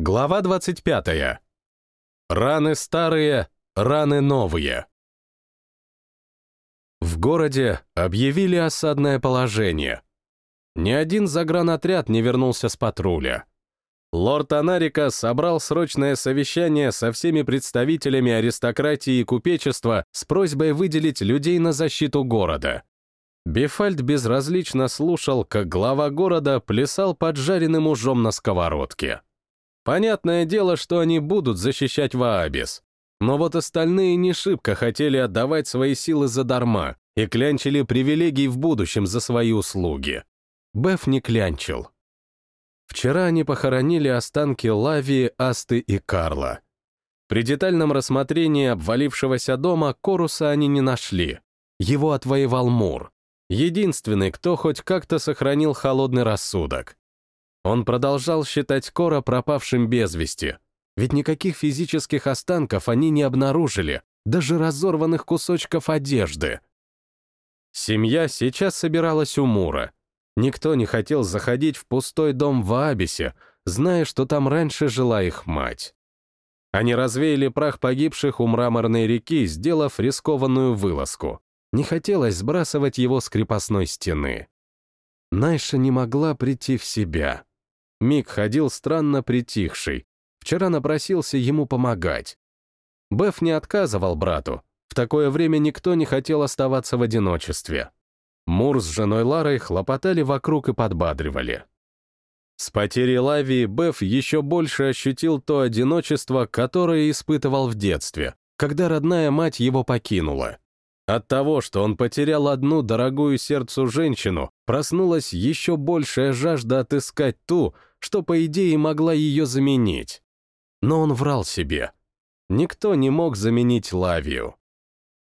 Глава 25. Раны старые, раны новые. В городе объявили осадное положение. Ни один загранотряд не вернулся с патруля. Лорд Анарика собрал срочное совещание со всеми представителями аристократии и купечества с просьбой выделить людей на защиту города. Бефальд безразлично слушал, как глава города плясал поджаренным ужом на сковородке. Понятное дело, что они будут защищать Ваабис. Но вот остальные не шибко хотели отдавать свои силы задарма и клянчили привилегий в будущем за свои услуги. Беф не клянчил. Вчера они похоронили останки Лавии, Асты и Карла. При детальном рассмотрении обвалившегося дома Коруса они не нашли. Его отвоевал Мур. Единственный, кто хоть как-то сохранил холодный рассудок. Он продолжал считать Кора пропавшим без вести, ведь никаких физических останков они не обнаружили, даже разорванных кусочков одежды. Семья сейчас собиралась у Мура. Никто не хотел заходить в пустой дом в Абисе, зная, что там раньше жила их мать. Они развеяли прах погибших у мраморной реки, сделав рискованную вылазку. Не хотелось сбрасывать его с крепостной стены. Найша не могла прийти в себя. Мик ходил странно притихший. Вчера напросился ему помогать. Беф не отказывал брату. В такое время никто не хотел оставаться в одиночестве. Мур с женой Ларой хлопотали вокруг и подбадривали. С потерей Лавии Беф еще больше ощутил то одиночество, которое испытывал в детстве, когда родная мать его покинула. От того, что он потерял одну дорогую сердцу женщину, проснулась еще большая жажда отыскать ту, что, по идее, могла ее заменить. Но он врал себе. Никто не мог заменить Лавию.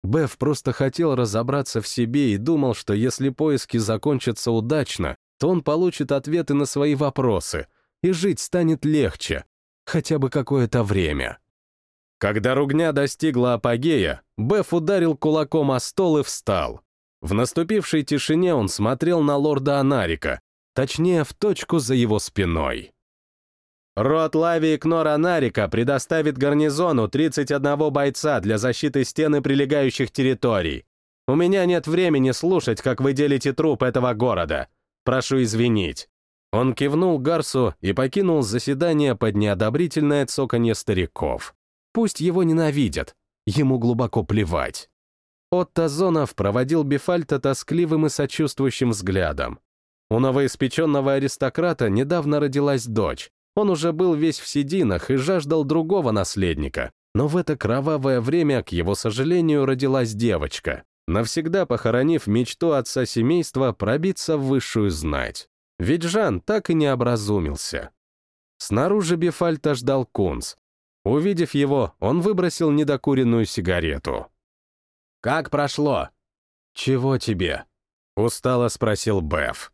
Беф просто хотел разобраться в себе и думал, что если поиски закончатся удачно, то он получит ответы на свои вопросы, и жить станет легче, хотя бы какое-то время. Когда ругня достигла апогея, Беф ударил кулаком о стол и встал. В наступившей тишине он смотрел на лорда Анарика, точнее, в точку за его спиной. Рот Лавии Кнор Анарика предоставит гарнизону 31 бойца для защиты стены прилегающих территорий. У меня нет времени слушать, как вы делите труп этого города. Прошу извинить. Он кивнул Гарсу и покинул заседание под неодобрительное цоканье стариков. Пусть его ненавидят, ему глубоко плевать. Отто Зонов проводил Бефальта тоскливым и сочувствующим взглядом. У новоиспеченного аристократа недавно родилась дочь. Он уже был весь в сединах и жаждал другого наследника. Но в это кровавое время, к его сожалению, родилась девочка, навсегда похоронив мечту отца семейства пробиться в высшую знать. Ведь Жан так и не образумился. Снаружи Бефальта ждал Кунс, Увидев его, он выбросил недокуренную сигарету. «Как прошло?» «Чего тебе?» — устало спросил Беф.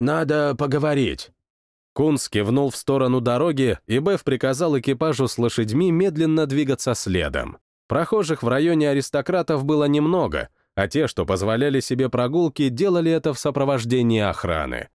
«Надо поговорить». Кунс кивнул в сторону дороги, и Беф приказал экипажу с лошадьми медленно двигаться следом. Прохожих в районе аристократов было немного, а те, что позволяли себе прогулки, делали это в сопровождении охраны.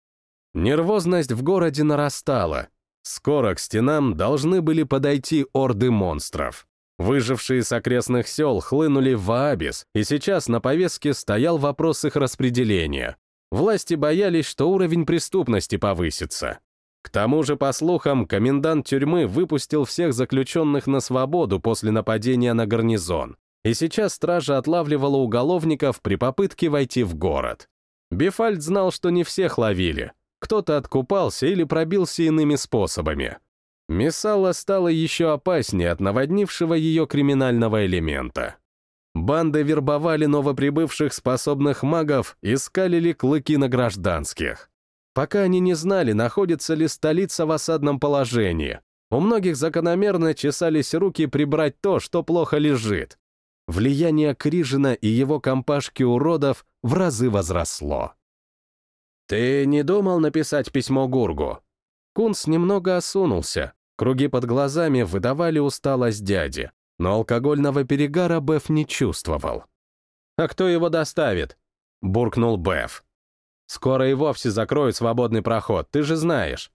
Нервозность в городе нарастала, Скоро к стенам должны были подойти орды монстров. Выжившие с окрестных сел хлынули в Аабис, и сейчас на повестке стоял вопрос их распределения. Власти боялись, что уровень преступности повысится. К тому же, по слухам, комендант тюрьмы выпустил всех заключенных на свободу после нападения на гарнизон, и сейчас стража отлавливала уголовников при попытке войти в город. Бефальд знал, что не всех ловили, кто-то откупался или пробился иными способами. Мессала стала еще опаснее от наводнившего ее криминального элемента. Банды вербовали новоприбывших способных магов и скалили клыки на гражданских. Пока они не знали, находится ли столица в осадном положении. У многих закономерно чесались руки прибрать то, что плохо лежит. Влияние Крижина и его компашки уродов в разы возросло. «Ты не думал написать письмо Гургу?» Кунс немного осунулся. Круги под глазами выдавали усталость дяди, но алкогольного перегара Беф не чувствовал. «А кто его доставит?» — буркнул Беф. «Скоро и вовсе закроют свободный проход, ты же знаешь».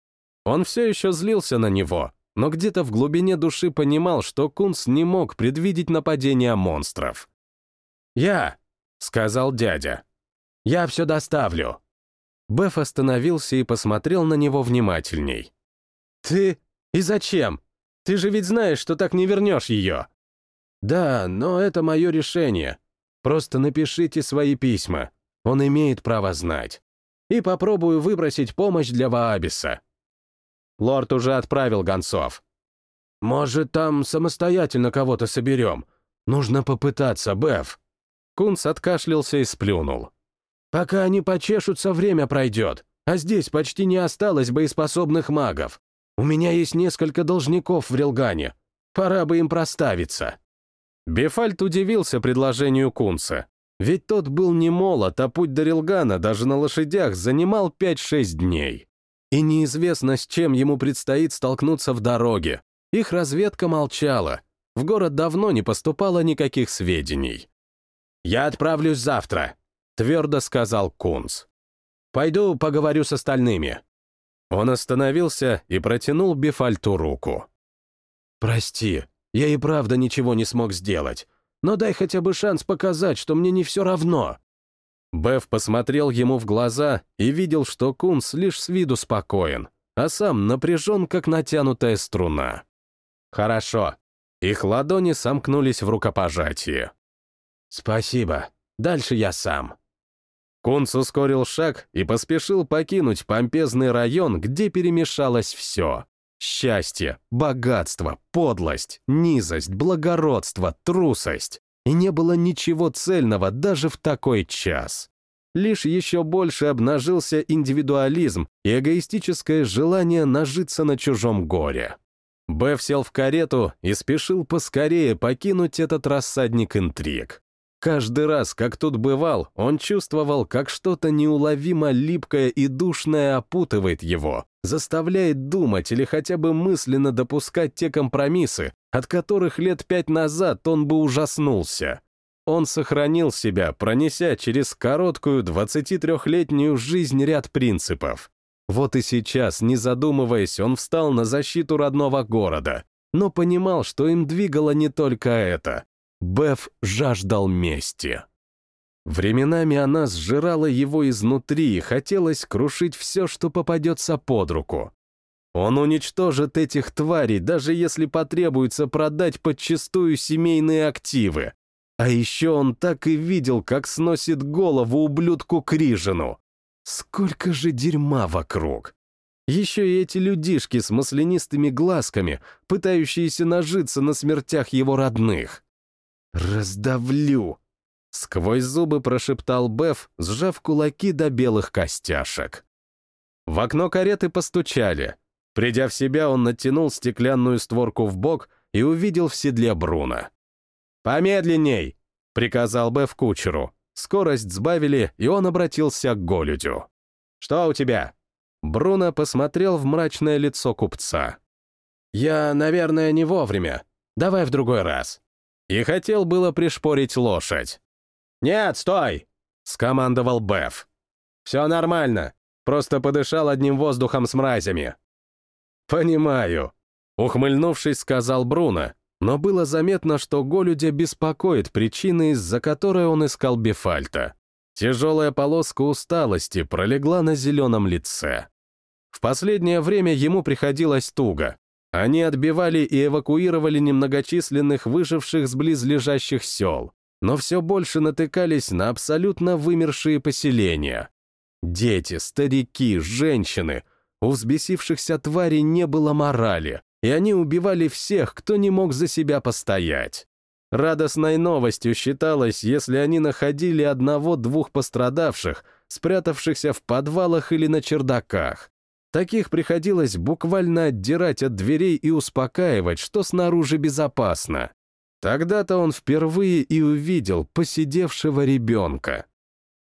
Он все еще злился на него, но где-то в глубине души понимал, что Кунс не мог предвидеть нападение монстров. «Я», — сказал дядя, — «я все доставлю». Беф остановился и посмотрел на него внимательней. «Ты? И зачем? Ты же ведь знаешь, что так не вернешь ее». «Да, но это мое решение. Просто напишите свои письма. Он имеет право знать. И попробую выбросить помощь для Ваабиса». Лорд уже отправил гонцов. «Может, там самостоятельно кого-то соберем? Нужно попытаться, Беф». Кунс откашлялся и сплюнул. «Пока они почешутся, время пройдет, а здесь почти не осталось боеспособных магов. У меня есть несколько должников в Рилгане. Пора бы им проставиться». Бефальт удивился предложению Кунса. Ведь тот был не молод, а путь до Рилгана даже на лошадях занимал 5-6 дней. И неизвестно, с чем ему предстоит столкнуться в дороге. Их разведка молчала. В город давно не поступало никаких сведений. «Я отправлюсь завтра», — твердо сказал Кунс. «Пойду поговорю с остальными». Он остановился и протянул Бефальту руку. «Прости, я и правда ничего не смог сделать, но дай хотя бы шанс показать, что мне не все равно». Беф посмотрел ему в глаза и видел, что Кунс лишь с виду спокоен, а сам напряжен, как натянутая струна. «Хорошо». Их ладони сомкнулись в рукопожатии. «Спасибо. Дальше я сам». Кунс ускорил шаг и поспешил покинуть помпезный район, где перемешалось все. Счастье, богатство, подлость, низость, благородство, трусость и не было ничего цельного даже в такой час. Лишь еще больше обнажился индивидуализм и эгоистическое желание нажиться на чужом горе. Беф сел в карету и спешил поскорее покинуть этот рассадник интриг. Каждый раз, как тут бывал, он чувствовал, как что-то неуловимо липкое и душное опутывает его, заставляет думать или хотя бы мысленно допускать те компромиссы, от которых лет пять назад он бы ужаснулся. Он сохранил себя, пронеся через короткую 23-летнюю жизнь ряд принципов. Вот и сейчас, не задумываясь, он встал на защиту родного города, но понимал, что им двигало не только это. Беф жаждал мести. Временами она сжирала его изнутри и хотелось крушить все, что попадется под руку. Он уничтожит этих тварей, даже если потребуется продать подчистую семейные активы. А еще он так и видел, как сносит голову ублюдку Крижину. Сколько же дерьма вокруг. Еще и эти людишки с маслянистыми глазками, пытающиеся нажиться на смертях его родных. «Раздавлю!» — сквозь зубы прошептал Беф, сжав кулаки до белых костяшек. В окно кареты постучали — Придя в себя, он натянул стеклянную створку в бок и увидел в седле Бруно. «Помедленней!» — приказал Б в кучеру. Скорость сбавили, и он обратился к Голюдю. «Что у тебя?» Бруно посмотрел в мрачное лицо купца. «Я, наверное, не вовремя. Давай в другой раз». И хотел было пришпорить лошадь. «Нет, стой!» — скомандовал Беф. «Все нормально. Просто подышал одним воздухом с мразями. «Понимаю», — ухмыльнувшись, сказал Бруно, но было заметно, что Голюдя беспокоит причины, из-за которой он искал Бефальта. Тяжелая полоска усталости пролегла на зеленом лице. В последнее время ему приходилось туго. Они отбивали и эвакуировали немногочисленных выживших с близлежащих сел, но все больше натыкались на абсолютно вымершие поселения. Дети, старики, женщины — у взбесившихся тварей не было морали, и они убивали всех, кто не мог за себя постоять. Радостной новостью считалось, если они находили одного-двух пострадавших, спрятавшихся в подвалах или на чердаках. Таких приходилось буквально отдирать от дверей и успокаивать, что снаружи безопасно. Тогда-то он впервые и увидел посидевшего ребенка.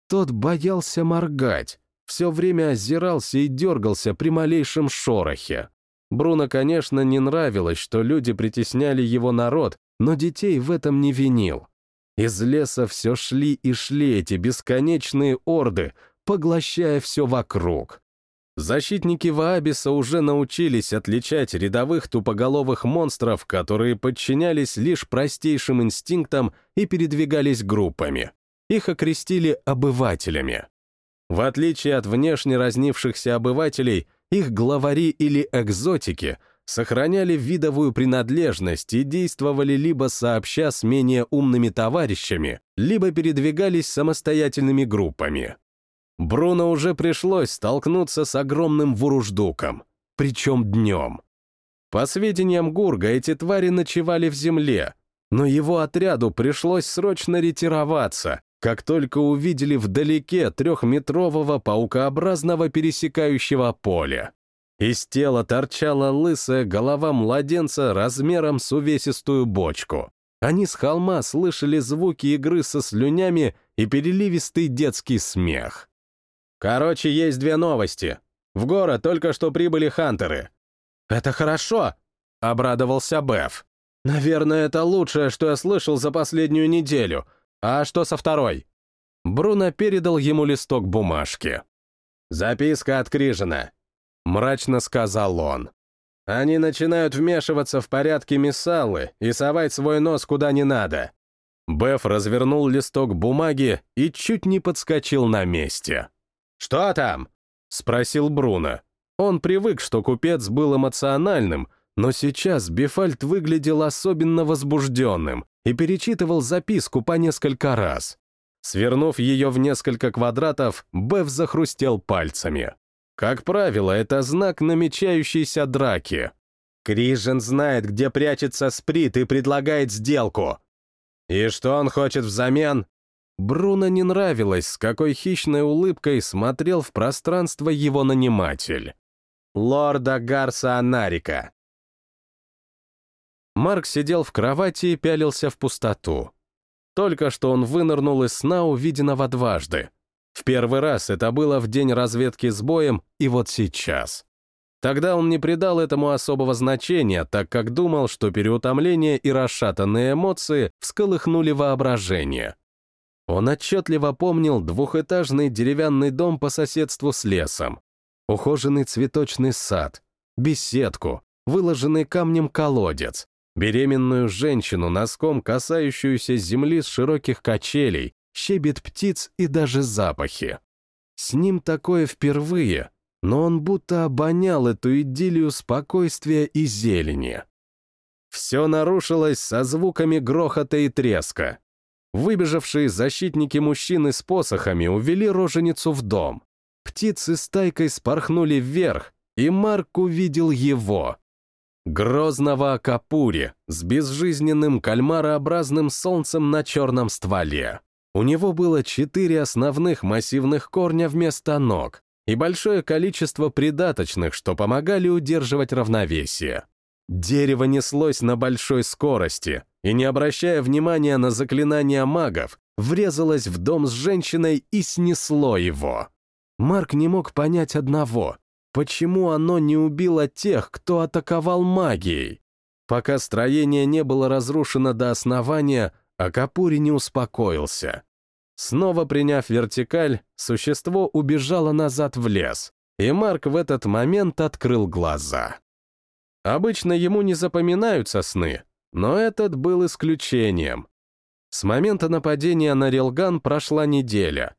Тот боялся моргать, все время озирался и дергался при малейшем шорохе. Бруно, конечно, не нравилось, что люди притесняли его народ, но детей в этом не винил. Из леса все шли и шли эти бесконечные орды, поглощая все вокруг. Защитники Ваабиса уже научились отличать рядовых тупоголовых монстров, которые подчинялись лишь простейшим инстинктам и передвигались группами. Их окрестили обывателями. В отличие от внешне разнившихся обывателей, их главари или экзотики сохраняли видовую принадлежность и действовали либо сообща с менее умными товарищами, либо передвигались самостоятельными группами. Бруно уже пришлось столкнуться с огромным вуруждуком, причем днем. По сведениям Гурга, эти твари ночевали в земле, но его отряду пришлось срочно ретироваться, как только увидели вдалеке трехметрового паукообразного пересекающего поля. Из тела торчала лысая голова младенца размером с увесистую бочку. Они с холма слышали звуки игры со слюнями и переливистый детский смех. Короче, есть две новости. В город только что прибыли хантеры. Это хорошо, обрадовался Беф. Наверное, это лучшее, что я слышал за последнюю неделю. А что со второй? Бруно передал ему листок бумажки. «Записка от Крижина», — мрачно сказал он. «Они начинают вмешиваться в порядки Миссалы и совать свой нос куда не надо». Беф развернул листок бумаги и чуть не подскочил на месте. «Что там?» — спросил Бруно. Он привык, что купец был эмоциональным, но сейчас Бефальт выглядел особенно возбужденным и перечитывал записку по несколько раз. Свернув ее в несколько квадратов, Беф захрустел пальцами. Как правило, это знак намечающейся драки. Крижен знает, где прячется Сприт и предлагает сделку. И что он хочет взамен? Бруно не нравилось, с какой хищной улыбкой смотрел в пространство его наниматель. Лорда Гарса Анарика. Марк сидел в кровати и пялился в пустоту. Только что он вынырнул из сна, увиденного дважды. В первый раз это было в день разведки с боем, и вот сейчас. Тогда он не придал этому особого значения, так как думал, что переутомление и расшатанные эмоции всколыхнули воображение. Он отчетливо помнил двухэтажный деревянный дом по соседству с лесом, ухоженный цветочный сад, беседку, выложенный камнем колодец, беременную женщину, носком касающуюся земли с широких качелей, щебет птиц и даже запахи. С ним такое впервые, но он будто обонял эту идиллию спокойствия и зелени. Все нарушилось со звуками грохота и треска. Выбежавшие защитники мужчины с посохами увели роженицу в дом. Птицы стайкой спорхнули вверх, и Марк увидел его. Грозного Акапури с безжизненным кальмарообразным солнцем на черном стволе. У него было четыре основных массивных корня вместо ног и большое количество придаточных, что помогали удерживать равновесие. Дерево неслось на большой скорости и, не обращая внимания на заклинания магов, врезалось в дом с женщиной и снесло его. Марк не мог понять одного — почему оно не убило тех, кто атаковал магией? Пока строение не было разрушено до основания, Акапури не успокоился. Снова приняв вертикаль, существо убежало назад в лес, и Марк в этот момент открыл глаза. Обычно ему не запоминаются сны, но этот был исключением. С момента нападения на Рилган прошла неделя.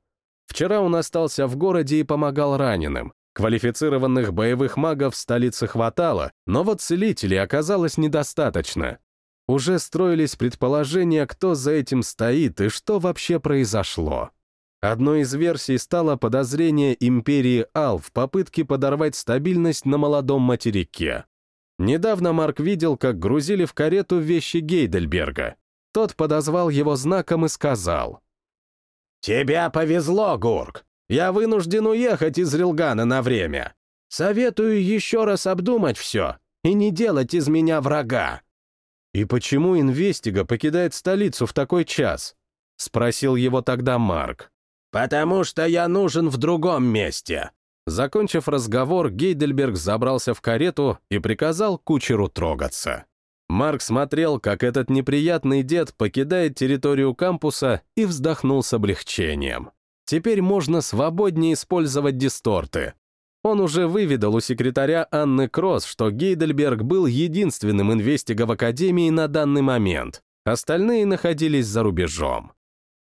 Вчера он остался в городе и помогал раненым. Квалифицированных боевых магов в столице хватало, но вот целителей оказалось недостаточно. Уже строились предположения, кто за этим стоит и что вообще произошло. Одной из версий стало подозрение империи Ал в попытке подорвать стабильность на молодом материке. Недавно Марк видел, как грузили в карету вещи Гейдельберга. Тот подозвал его знаком и сказал. «Тебя повезло, Гурк. Я вынужден уехать из Рилгана на время. Советую еще раз обдумать все и не делать из меня врага». «И почему Инвестига покидает столицу в такой час?» — спросил его тогда Марк. «Потому что я нужен в другом месте. Закончив разговор, Гейдельберг забрался в карету и приказал кучеру трогаться. Марк смотрел, как этот неприятный дед покидает территорию кампуса и вздохнул с облегчением. Теперь можно свободнее использовать дисторты. Он уже выведал у секретаря Анны Кросс, что Гейдельберг был единственным инвестиго в Академии на данный момент. Остальные находились за рубежом.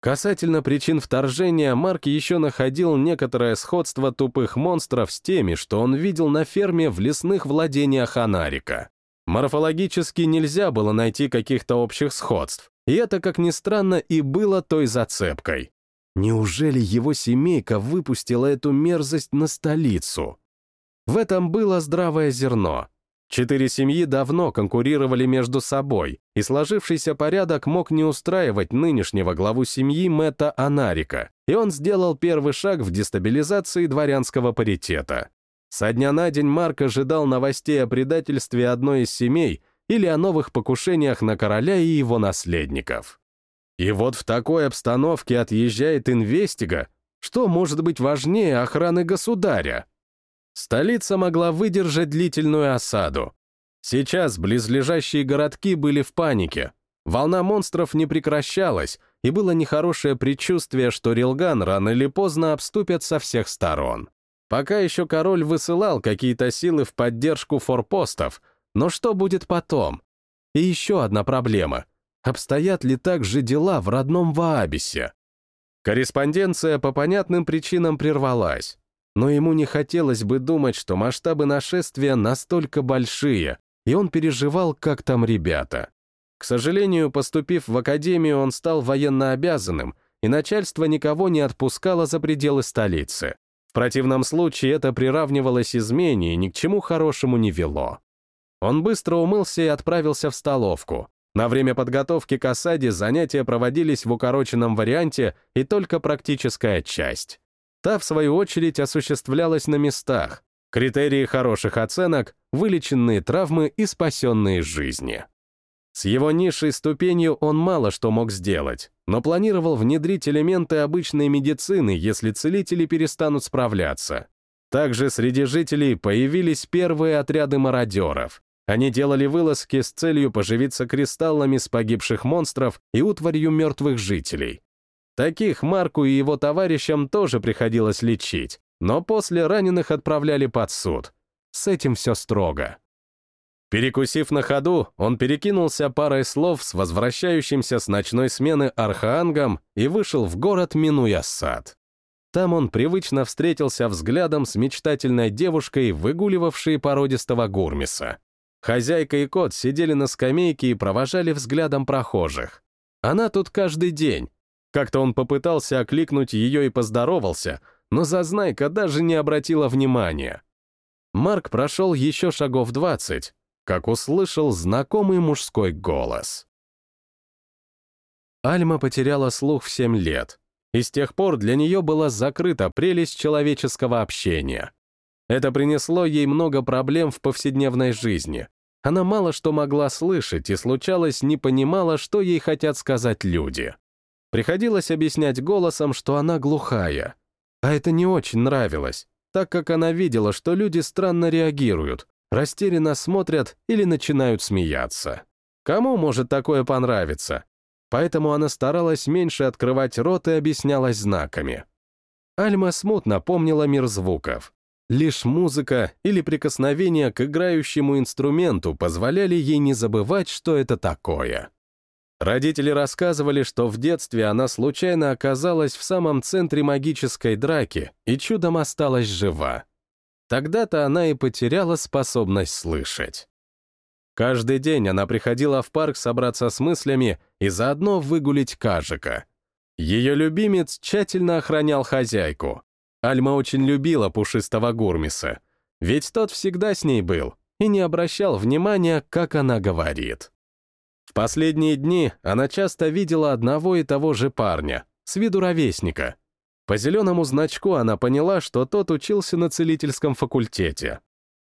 Касательно причин вторжения, Марк еще находил некоторое сходство тупых монстров с теми, что он видел на ферме в лесных владениях Анарика. Морфологически нельзя было найти каких-то общих сходств, и это, как ни странно, и было той зацепкой. Неужели его семейка выпустила эту мерзость на столицу? В этом было здравое зерно. Четыре семьи давно конкурировали между собой, и сложившийся порядок мог не устраивать нынешнего главу семьи Мэтта Анарика, и он сделал первый шаг в дестабилизации дворянского паритета. Со дня на день Марк ожидал новостей о предательстве одной из семей или о новых покушениях на короля и его наследников. И вот в такой обстановке отъезжает инвестига, что может быть важнее охраны государя? Столица могла выдержать длительную осаду. Сейчас близлежащие городки были в панике. Волна монстров не прекращалась, и было нехорошее предчувствие, что Рилган рано или поздно обступят со всех сторон. Пока еще король высылал какие-то силы в поддержку форпостов, но что будет потом? И еще одна проблема — обстоят ли так же дела в родном Ваабисе. Корреспонденция по понятным причинам прервалась, но ему не хотелось бы думать, что масштабы нашествия настолько большие, и он переживал, как там ребята. К сожалению, поступив в академию, он стал военнообязанным, и начальство никого не отпускало за пределы столицы. В противном случае это приравнивалось измене и ни к чему хорошему не вело. Он быстро умылся и отправился в столовку. На время подготовки к осаде занятия проводились в укороченном варианте и только практическая часть. Та, в свою очередь, осуществлялась на местах. Критерии хороших оценок — вылеченные травмы и спасенные жизни. С его низшей ступенью он мало что мог сделать, но планировал внедрить элементы обычной медицины, если целители перестанут справляться. Также среди жителей появились первые отряды мародеров. Они делали вылазки с целью поживиться кристаллами с погибших монстров и утварью мертвых жителей. Таких Марку и его товарищам тоже приходилось лечить, но после раненых отправляли под суд. С этим все строго. Перекусив на ходу, он перекинулся парой слов с возвращающимся с ночной смены Архаангом и вышел в город, минуя сад. Там он привычно встретился взглядом с мечтательной девушкой, выгуливавшей породистого гурмиса. Хозяйка и кот сидели на скамейке и провожали взглядом прохожих. Она тут каждый день. Как-то он попытался окликнуть ее и поздоровался, но Зазнайка даже не обратила внимания. Марк прошел еще шагов двадцать, как услышал знакомый мужской голос. Альма потеряла слух в семь лет, и с тех пор для нее была закрыта прелесть человеческого общения. Это принесло ей много проблем в повседневной жизни. Она мало что могла слышать и, случалось, не понимала, что ей хотят сказать люди. Приходилось объяснять голосом, что она глухая. А это не очень нравилось, так как она видела, что люди странно реагируют, растерянно смотрят или начинают смеяться. Кому может такое понравиться? Поэтому она старалась меньше открывать рот и объяснялась знаками. Альма смутно помнила мир звуков. Лишь музыка или прикосновение к играющему инструменту позволяли ей не забывать, что это такое. Родители рассказывали, что в детстве она случайно оказалась в самом центре магической драки и чудом осталась жива. Тогда-то она и потеряла способность слышать. Каждый день она приходила в парк собраться с мыслями и заодно выгулить кажика. Ее любимец тщательно охранял хозяйку, Альма очень любила пушистого Гурмиса, ведь тот всегда с ней был и не обращал внимания, как она говорит. Последние дни она часто видела одного и того же парня, с виду ровесника. По зеленому значку она поняла, что тот учился на целительском факультете.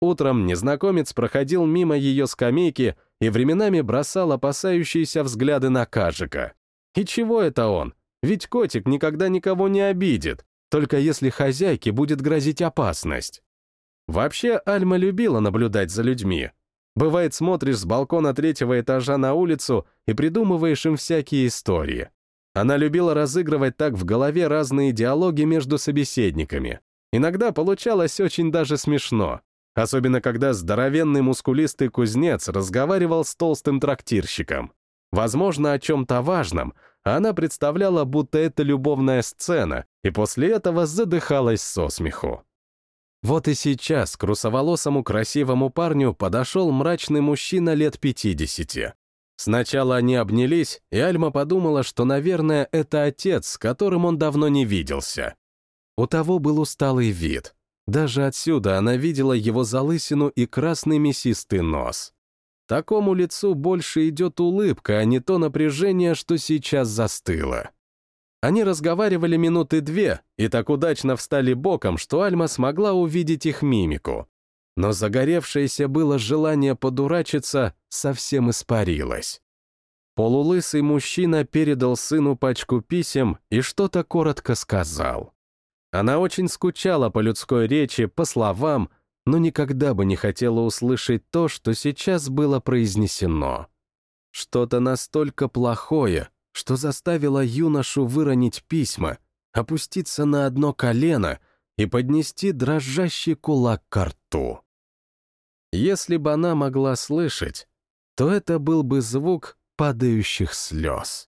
Утром незнакомец проходил мимо ее скамейки и временами бросал опасающиеся взгляды на Кажика. И чего это он? Ведь котик никогда никого не обидит, только если хозяйке будет грозить опасность. Вообще, Альма любила наблюдать за людьми. Бывает, смотришь с балкона третьего этажа на улицу и придумываешь им всякие истории. Она любила разыгрывать так в голове разные диалоги между собеседниками. Иногда получалось очень даже смешно, особенно когда здоровенный мускулистый кузнец разговаривал с толстым трактирщиком. Возможно, о чем-то важном, а она представляла, будто это любовная сцена, и после этого задыхалась со смеху. Вот и сейчас к русоволосому красивому парню подошел мрачный мужчина лет 50. Сначала они обнялись, и Альма подумала, что, наверное, это отец, с которым он давно не виделся. У того был усталый вид. Даже отсюда она видела его залысину и красный мясистый нос. Такому лицу больше идет улыбка, а не то напряжение, что сейчас застыло. Они разговаривали минуты две и так удачно встали боком, что Альма смогла увидеть их мимику. Но загоревшееся было желание подурачиться совсем испарилось. Полулысый мужчина передал сыну пачку писем и что-то коротко сказал. Она очень скучала по людской речи, по словам, но никогда бы не хотела услышать то, что сейчас было произнесено. Что-то настолько плохое, что заставило юношу выронить письма, опуститься на одно колено и поднести дрожащий кулак к рту. Если бы она могла слышать, то это был бы звук падающих слез.